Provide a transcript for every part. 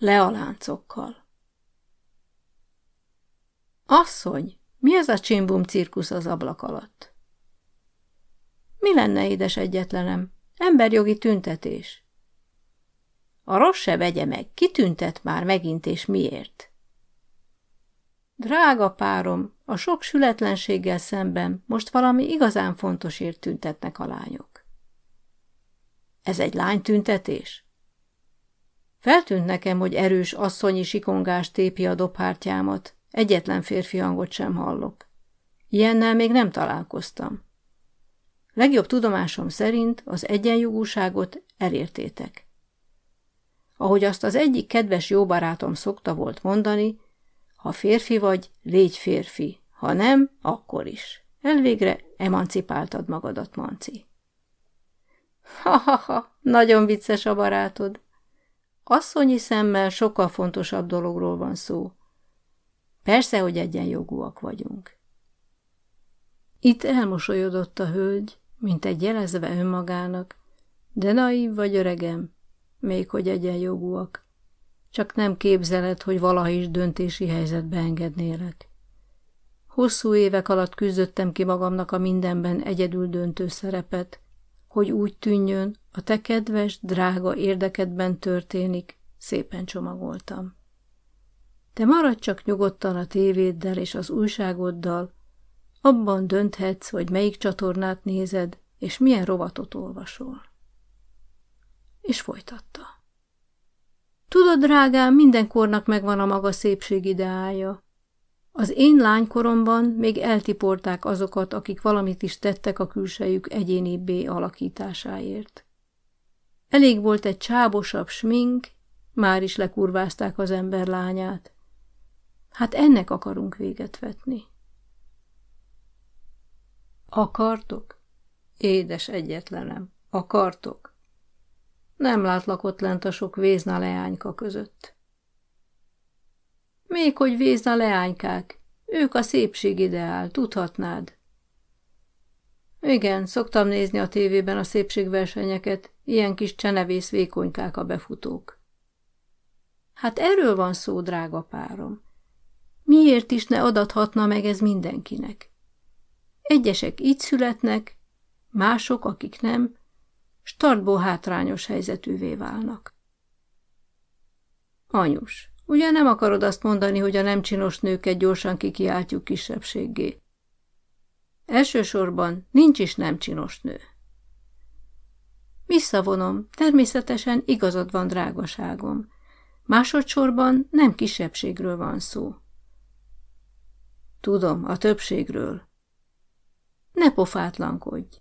Le a láncokkal. Asszony, mi az a csimbum cirkusz az ablak alatt? Mi lenne, édes egyetlenem? Emberjogi tüntetés. A rossz se vegye meg, kitüntet már megint és miért? Drága párom, a sok sületlenséggel szemben most valami igazán fontosért tüntetnek a lányok. Ez egy lánytüntetés? Feltűnt nekem, hogy erős asszonyi sikongás tépi a dobhártyámat, egyetlen férfi hangot sem hallok. Ilyennel még nem találkoztam. Legjobb tudomásom szerint az egyenjogúságot elértétek. Ahogy azt az egyik kedves jó barátom szokta volt mondani, ha férfi vagy, légy férfi, ha nem, akkor is. Elvégre emancipáltad magadat, Manci. Ha-ha-ha, nagyon vicces a barátod. Asszonyi szemmel sokkal fontosabb dologról van szó. Persze, hogy egyenjogúak vagyunk. Itt elmosolyodott a hölgy, mint egy jelezve önmagának, de naív vagy öregem, még hogy egyenjogúak. Csak nem képzeled, hogy valaha is döntési helyzetbe engednélek. Hosszú évek alatt küzdöttem ki magamnak a mindenben egyedül döntő szerepet, hogy úgy tűnjön, a te kedves, drága érdekedben történik, szépen csomagoltam. Te maradj csak nyugodtan a tévéddel és az újságoddal, abban dönthetsz, hogy melyik csatornát nézed, és milyen rovatot olvasol. És folytatta. Tudod, drágám, mindenkornak megvan a maga szépség ideája. Az én lánykoromban még eltiporták azokat, akik valamit is tettek a külsejük egyénibbé alakításáért. Elég volt egy csábosabb smink, már is lekurvázták az ember lányát. Hát ennek akarunk véget vetni. Akartok? Édes egyetlenem, akartok? Nem látlak ott lent a sok vézna leányka között. Még hogy vézna leánykák, ők a szépség ideál, tudhatnád. Igen, szoktam nézni a tévében a szépségversenyeket, ilyen kis csenevész vékonykák a befutók. Hát erről van szó, drága párom. Miért is ne adathatna meg ez mindenkinek? Egyesek így születnek, mások, akik nem, startból hátrányos helyzetűvé válnak. Anyus, ugye nem akarod azt mondani, hogy a nem csinos nőket gyorsan kikiáltjuk kisebbséggé? Elsősorban nincs is nem csinos nő. Visszavonom, természetesen igazad van, drágaságom. Másodszorban nem kisebbségről van szó. Tudom, a többségről. Ne pofátlankodj!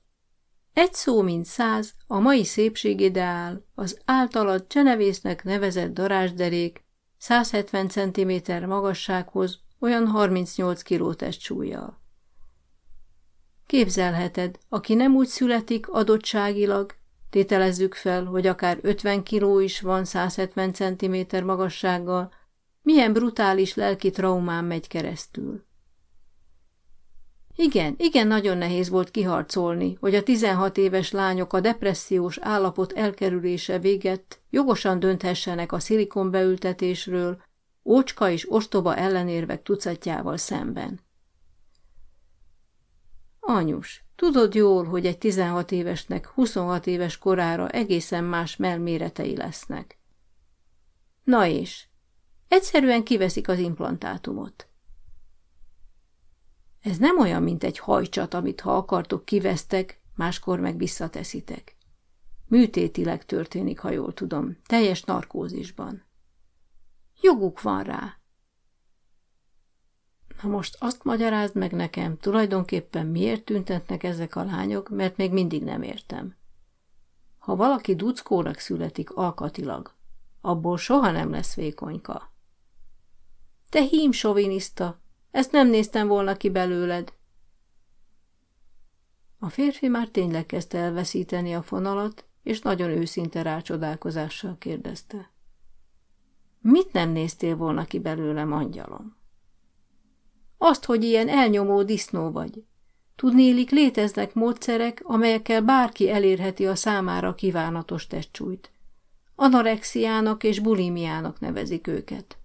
Egy szó, mint száz, a mai szépségideál, az általad csenevésznek nevezett darásderék 170 cm magassághoz olyan 38 kg testsúlyjal. Képzelheted, aki nem úgy születik adottságilag, tételezzük fel, hogy akár 50 kg is van 170 cm magassággal, milyen brutális lelki traumán megy keresztül. Igen, igen, nagyon nehéz volt kiharcolni, hogy a 16 éves lányok a depressziós állapot elkerülése véget jogosan dönthessenek a szilikonbeültetésről, ócska és ostoba ellenérvek tucatjával szemben. Anyus, tudod jól, hogy egy 16 évesnek 26 éves korára egészen más melméretei lesznek. Na és, egyszerűen kiveszik az implantátumot. Ez nem olyan, mint egy hajcsat, amit ha akartok kivesztek, máskor meg visszateszitek. Műtétileg történik, ha jól tudom, teljes narkózisban. Joguk van rá. Na most azt magyarázd meg nekem, tulajdonképpen miért tüntetnek ezek a lányok, mert még mindig nem értem. Ha valaki duckónak születik alkatilag, abból soha nem lesz vékonyka. Te hím soviniszta, ezt nem néztem volna ki belőled. A férfi már tényleg kezdte elveszíteni a fonalat, és nagyon őszinte rácsodálkozással kérdezte. Mit nem néztél volna ki belőlem, angyalom? Azt, hogy ilyen elnyomó disznó vagy. Tudnélik, léteznek módszerek, amelyekkel bárki elérheti a számára kívánatos testcsújt. anorexiának és bulimiának nevezik őket.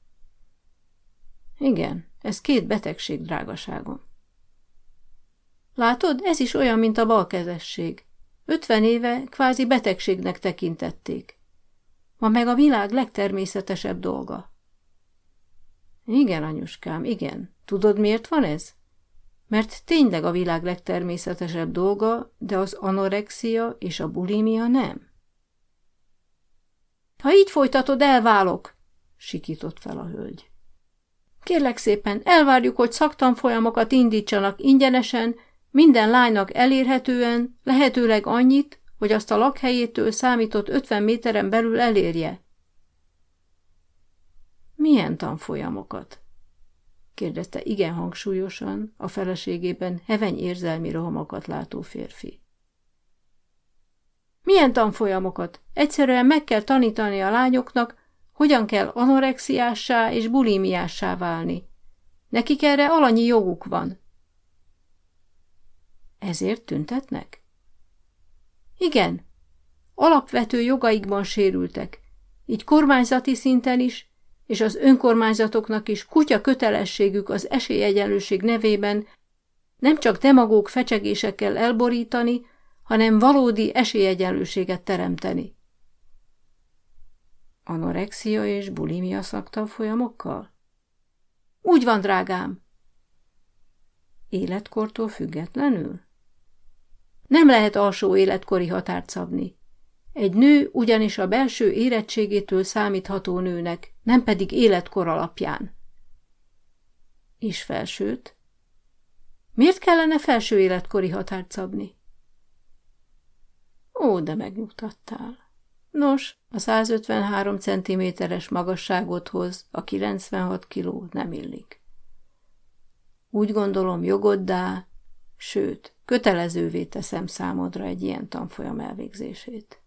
Igen, ez két betegség, drágaságom. Látod, ez is olyan, mint a balkezesség. Ötven éve kvázi betegségnek tekintették. Ma meg a világ legtermészetesebb dolga. Igen, anyuskám, igen. Tudod, miért van ez? Mert tényleg a világ legtermészetesebb dolga, de az anorexia és a bulimia nem. Ha így folytatod, elválok, sikított fel a hölgy. Kérlek szépen, elvárjuk, hogy szaktanfolyamokat indítsanak ingyenesen, minden lánynak elérhetően, lehetőleg annyit, hogy azt a lakhelyétől számított 50 méteren belül elérje. Milyen tanfolyamokat? kérdezte igen hangsúlyosan a feleségében heveny érzelmi rohamokat látó férfi. Milyen tanfolyamokat? Egyszerűen meg kell tanítani a lányoknak, hogyan kell anorexiássá és bulimiássá válni. Nekik erre alanyi joguk van. Ezért tüntetnek? Igen. Alapvető jogaikban sérültek, így kormányzati szinten is, és az önkormányzatoknak is kutya kötelességük az esélyegyenlőség nevében nem csak demagóg fecsegésekkel elborítani, hanem valódi esélyegyenlőséget teremteni. Anorexia és bulimia folyamokkal? Úgy van, drágám. Életkortól függetlenül? Nem lehet alsó életkori határt szabni. Egy nő ugyanis a belső érettségétől számítható nőnek, nem pedig életkor alapján. És felsőt? Miért kellene felső életkori határt szabni? Ó, de megnyugtattál. Nos, a 153 cm-es magasságodhoz a 96 kiló nem illik. Úgy gondolom jogoddá, sőt, kötelezővé teszem számodra egy ilyen tanfolyam elvégzését.